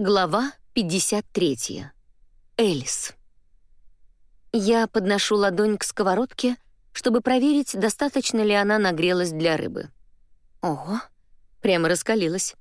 Глава 53. Элис. Я подношу ладонь к сковородке, чтобы проверить, достаточно ли она нагрелась для рыбы. Ого, прямо раскалилась.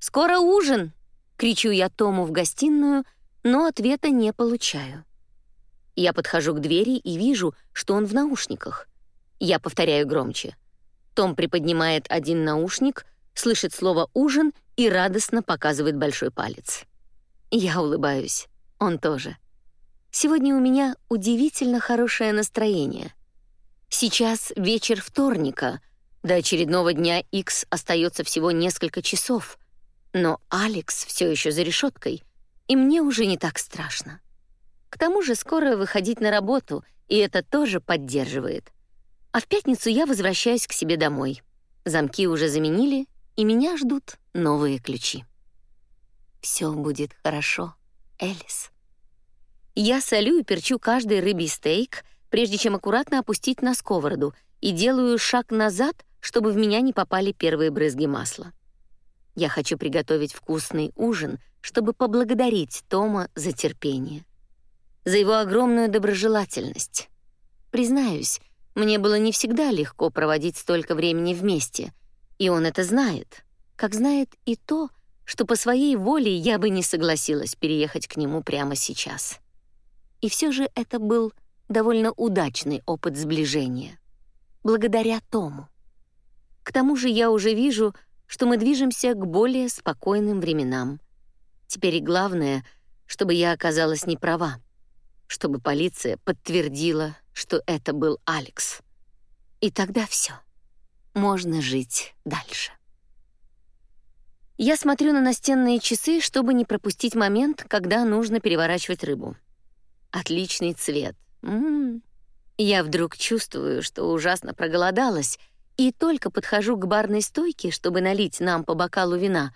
«Скоро ужин!» — кричу я Тому в гостиную, но ответа не получаю. Я подхожу к двери и вижу, что он в наушниках. Я повторяю громче. Том приподнимает один наушник, слышит слово «ужин» и радостно показывает большой палец. Я улыбаюсь, он тоже. Сегодня у меня удивительно хорошее настроение. Сейчас вечер вторника, до очередного дня X остается всего несколько часов, но Алекс все еще за решеткой, и мне уже не так страшно. К тому же скоро выходить на работу, и это тоже поддерживает. А в пятницу я возвращаюсь к себе домой. Замки уже заменили, и меня ждут новые ключи. Все будет хорошо, Элис. Я солю и перчу каждый рыбий стейк, прежде чем аккуратно опустить на сковороду, и делаю шаг назад, чтобы в меня не попали первые брызги масла. Я хочу приготовить вкусный ужин, чтобы поблагодарить Тома за терпение, за его огромную доброжелательность. Признаюсь, мне было не всегда легко проводить столько времени вместе, и он это знает, как знает и то, что по своей воле я бы не согласилась переехать к нему прямо сейчас. И все же это был довольно удачный опыт сближения. Благодаря Тому. К тому же я уже вижу, что мы движемся к более спокойным временам. Теперь и главное, чтобы я оказалась не права, чтобы полиция подтвердила, что это был Алекс. И тогда все можно жить дальше. Я смотрю на настенные часы, чтобы не пропустить момент, когда нужно переворачивать рыбу. Отличный цвет. М -м -м. Я вдруг чувствую, что ужасно проголодалась, и только подхожу к барной стойке, чтобы налить нам по бокалу вина,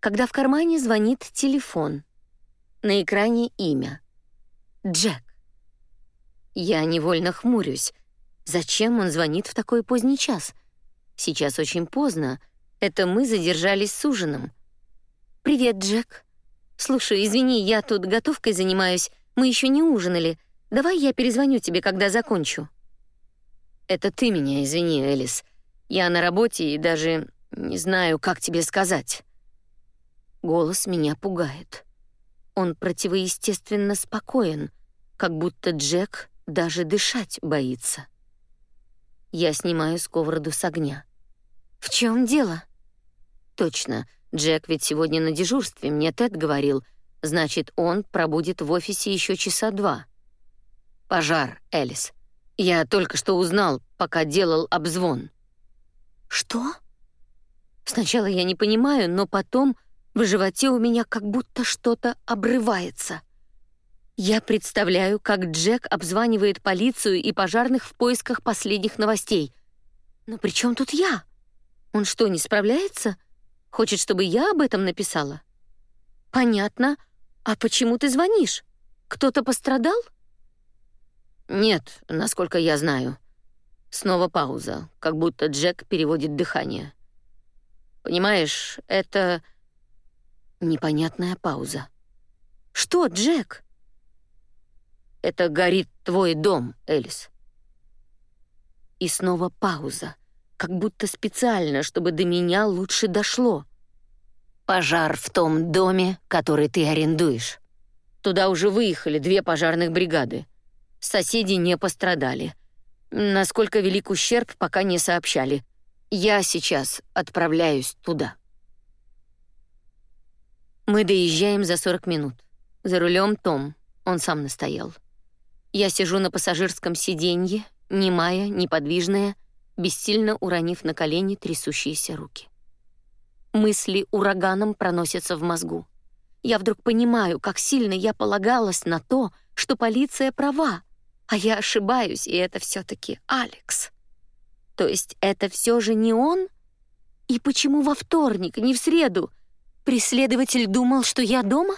когда в кармане звонит телефон. На экране имя. Джек. Я невольно хмурюсь. Зачем он звонит в такой поздний час? — Сейчас очень поздно. Это мы задержались с ужином. Привет, Джек. Слушай, извини, я тут готовкой занимаюсь. Мы еще не ужинали. Давай я перезвоню тебе, когда закончу. Это ты меня извини, Элис. Я на работе и даже не знаю, как тебе сказать. Голос меня пугает. Он противоестественно спокоен, как будто Джек даже дышать боится. Я снимаю сковороду с огня. «В чем дело?» «Точно. Джек ведь сегодня на дежурстве, мне Тед говорил. Значит, он пробудет в офисе еще часа два». «Пожар, Элис. Я только что узнал, пока делал обзвон». «Что?» Сначала я не понимаю, но потом в животе у меня как будто что-то обрывается. Я представляю, как Джек обзванивает полицию и пожарных в поисках последних новостей. Но при чем тут я? Он что, не справляется? Хочет, чтобы я об этом написала? Понятно. А почему ты звонишь? Кто-то пострадал? Нет, насколько я знаю. Снова пауза, как будто Джек переводит дыхание. Понимаешь, это непонятная пауза. Что, Джек? Это горит твой дом, Элис. И снова пауза, как будто специально, чтобы до меня лучше дошло. Пожар в том доме, который ты арендуешь. Туда уже выехали две пожарных бригады. Соседи не пострадали. Насколько велик ущерб, пока не сообщали. Я сейчас отправляюсь туда. Мы доезжаем за 40 минут. За рулем Том, он сам настоял. Я сижу на пассажирском сиденье, немая, неподвижная, бессильно уронив на колени трясущиеся руки. Мысли ураганом проносятся в мозгу. Я вдруг понимаю, как сильно я полагалась на то, что полиция права, а я ошибаюсь, и это все таки Алекс. То есть это все же не он? И почему во вторник, не в среду? Преследователь думал, что я дома?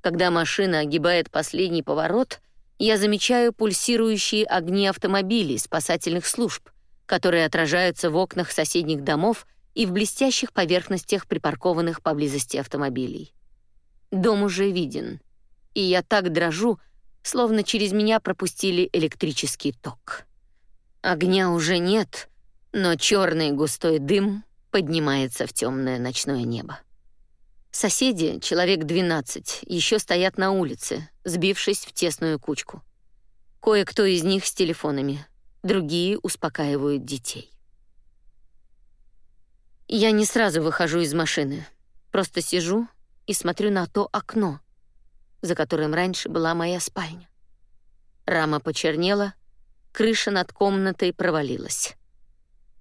Когда машина огибает последний поворот, я замечаю пульсирующие огни автомобилей спасательных служб, которые отражаются в окнах соседних домов и в блестящих поверхностях припаркованных поблизости автомобилей. Дом уже виден, и я так дрожу, словно через меня пропустили электрический ток. Огня уже нет, но черный густой дым поднимается в темное ночное небо. Соседи, человек 12, еще стоят на улице, сбившись в тесную кучку. Кое-кто из них с телефонами, другие успокаивают детей. Я не сразу выхожу из машины, просто сижу и смотрю на то окно, за которым раньше была моя спальня. Рама почернела, крыша над комнатой провалилась.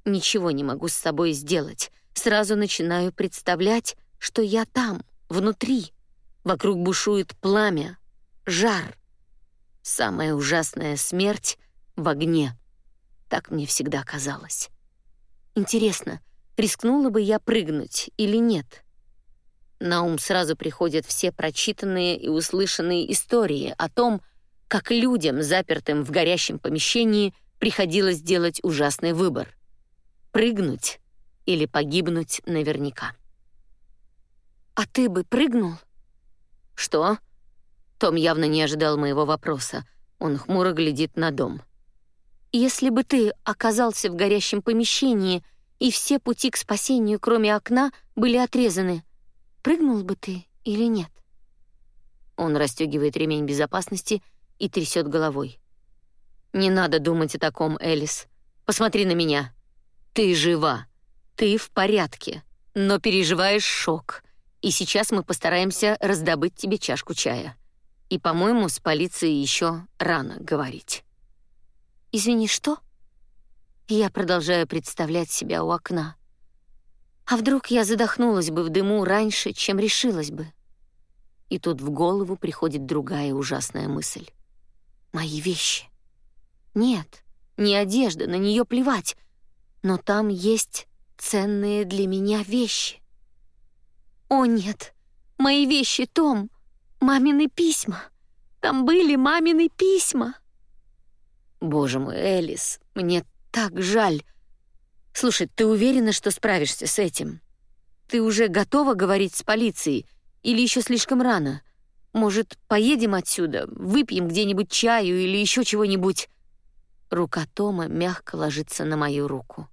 Ничего не могу с собой сделать, сразу начинаю представлять, что я там, внутри. Вокруг бушует пламя, жар. Самая ужасная смерть в огне. Так мне всегда казалось. Интересно, рискнула бы я прыгнуть или нет? На ум сразу приходят все прочитанные и услышанные истории о том, как людям, запертым в горящем помещении, приходилось делать ужасный выбор — прыгнуть или погибнуть наверняка. «А ты бы прыгнул?» «Что?» Том явно не ожидал моего вопроса. Он хмуро глядит на дом. «Если бы ты оказался в горящем помещении, и все пути к спасению, кроме окна, были отрезаны, прыгнул бы ты или нет?» Он расстегивает ремень безопасности и трясет головой. «Не надо думать о таком, Элис. Посмотри на меня. Ты жива. Ты в порядке, но переживаешь шок и сейчас мы постараемся раздобыть тебе чашку чая. И, по-моему, с полицией еще рано говорить». «Извини, что?» Я продолжаю представлять себя у окна. А вдруг я задохнулась бы в дыму раньше, чем решилась бы? И тут в голову приходит другая ужасная мысль. Мои вещи. Нет, не одежда, на нее плевать. Но там есть ценные для меня вещи. О нет, мои вещи, Том, мамины письма. Там были мамины письма. Боже мой, Элис, мне так жаль. Слушай, ты уверена, что справишься с этим? Ты уже готова говорить с полицией или еще слишком рано? Может, поедем отсюда, выпьем где-нибудь чаю или еще чего-нибудь? Рука Тома мягко ложится на мою руку.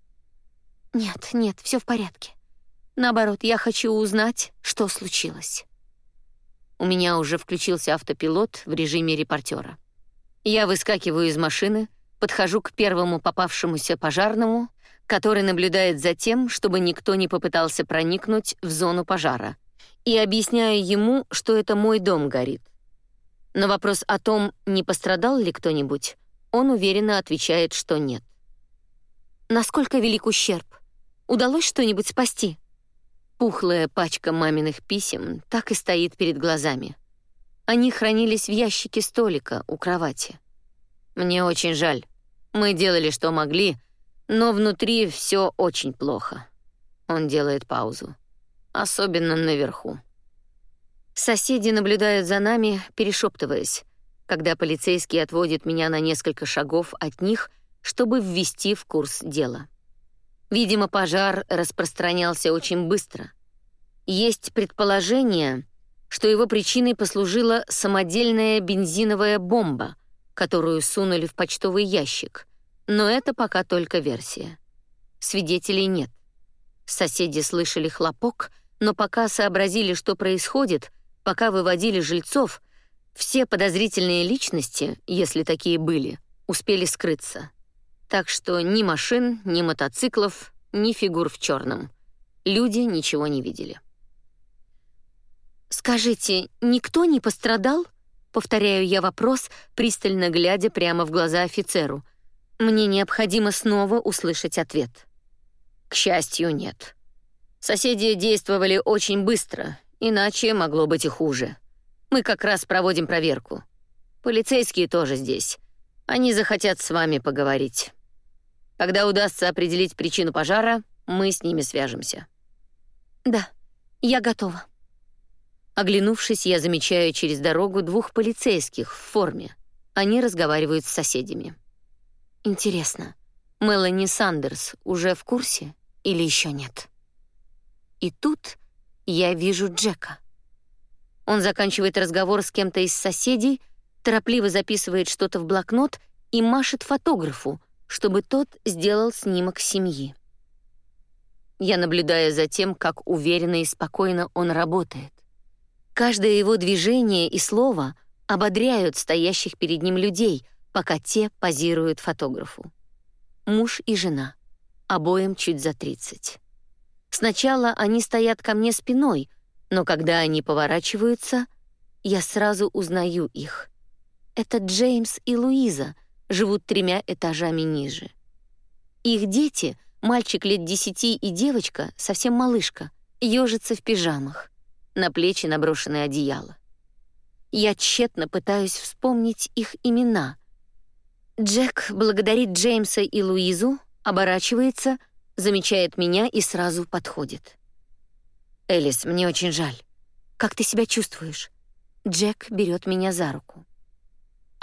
Нет, нет, все в порядке. Наоборот, я хочу узнать, что случилось. У меня уже включился автопилот в режиме репортера. Я выскакиваю из машины, подхожу к первому попавшемуся пожарному, который наблюдает за тем, чтобы никто не попытался проникнуть в зону пожара, и объясняю ему, что это мой дом горит. На вопрос о том, не пострадал ли кто-нибудь, он уверенно отвечает, что нет. Насколько велик ущерб? Удалось что-нибудь спасти? Пухлая пачка маминых писем так и стоит перед глазами. Они хранились в ящике столика у кровати. Мне очень жаль. Мы делали, что могли, но внутри все очень плохо. Он делает паузу. Особенно наверху. Соседи наблюдают за нами, перешептываясь, когда полицейский отводит меня на несколько шагов от них, чтобы ввести в курс дела. Видимо, пожар распространялся очень быстро. Есть предположение, что его причиной послужила самодельная бензиновая бомба, которую сунули в почтовый ящик, но это пока только версия. Свидетелей нет. Соседи слышали хлопок, но пока сообразили, что происходит, пока выводили жильцов, все подозрительные личности, если такие были, успели скрыться так что ни машин, ни мотоциклов, ни фигур в черном. Люди ничего не видели. «Скажите, никто не пострадал?» Повторяю я вопрос, пристально глядя прямо в глаза офицеру. Мне необходимо снова услышать ответ. К счастью, нет. Соседи действовали очень быстро, иначе могло быть и хуже. Мы как раз проводим проверку. Полицейские тоже здесь. Они захотят с вами поговорить. Когда удастся определить причину пожара, мы с ними свяжемся. Да, я готова. Оглянувшись, я замечаю через дорогу двух полицейских в форме. Они разговаривают с соседями. Интересно, Мелани Сандерс уже в курсе или еще нет? И тут я вижу Джека. Он заканчивает разговор с кем-то из соседей, торопливо записывает что-то в блокнот и машет фотографу, чтобы тот сделал снимок семьи. Я наблюдаю за тем, как уверенно и спокойно он работает. Каждое его движение и слово ободряют стоящих перед ним людей, пока те позируют фотографу. Муж и жена, обоим чуть за 30. Сначала они стоят ко мне спиной, но когда они поворачиваются, я сразу узнаю их. Это Джеймс и Луиза, живут тремя этажами ниже. Их дети, мальчик лет десяти и девочка, совсем малышка, ежатся в пижамах, на плечи наброшенное одеяло. Я тщетно пытаюсь вспомнить их имена. Джек благодарит Джеймса и Луизу, оборачивается — замечает меня и сразу подходит. «Элис, мне очень жаль. Как ты себя чувствуешь?» Джек берет меня за руку.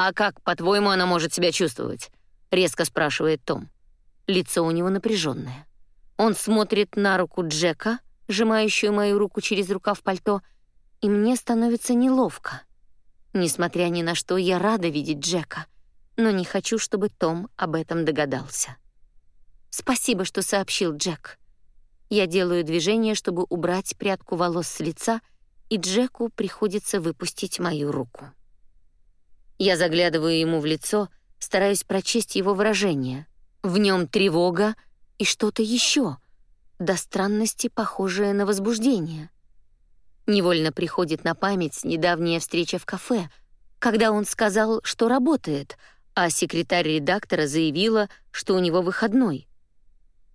«А как, по-твоему, она может себя чувствовать?» — резко спрашивает Том. Лицо у него напряженное. Он смотрит на руку Джека, сжимающую мою руку через рукав пальто, и мне становится неловко. Несмотря ни на что, я рада видеть Джека, но не хочу, чтобы Том об этом догадался. Спасибо, что сообщил Джек. Я делаю движение, чтобы убрать прядку волос с лица, и Джеку приходится выпустить мою руку. Я заглядываю ему в лицо, стараюсь прочесть его выражение. В нем тревога и что-то еще, до странности похожее на возбуждение. Невольно приходит на память недавняя встреча в кафе, когда он сказал, что работает, а секретарь редактора заявила, что у него выходной.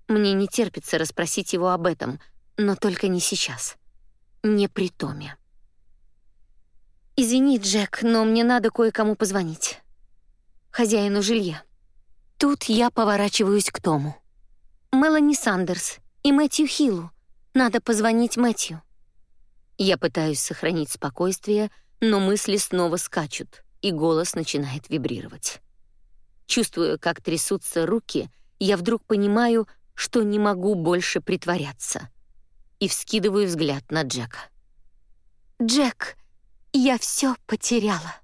Мне не терпится расспросить его об этом, но только не сейчас. Не при Томе. «Извини, Джек, но мне надо кое-кому позвонить. Хозяину жилья». Тут я поворачиваюсь к Тому. «Мелани Сандерс и Мэтью Хиллу. Надо позвонить Мэтью». Я пытаюсь сохранить спокойствие, но мысли снова скачут, и голос начинает вибрировать. Чувствуя, как трясутся руки, я вдруг понимаю, что не могу больше притворяться. И вскидываю взгляд на Джека. «Джек, я все потеряла».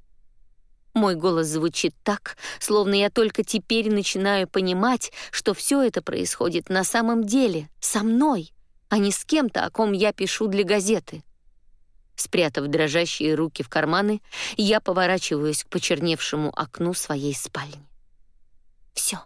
Мой голос звучит так, словно я только теперь начинаю понимать, что все это происходит на самом деле, со мной, а не с кем-то, о ком я пишу для газеты. Спрятав дрожащие руки в карманы, я поворачиваюсь к почерневшему окну своей спальни. Все.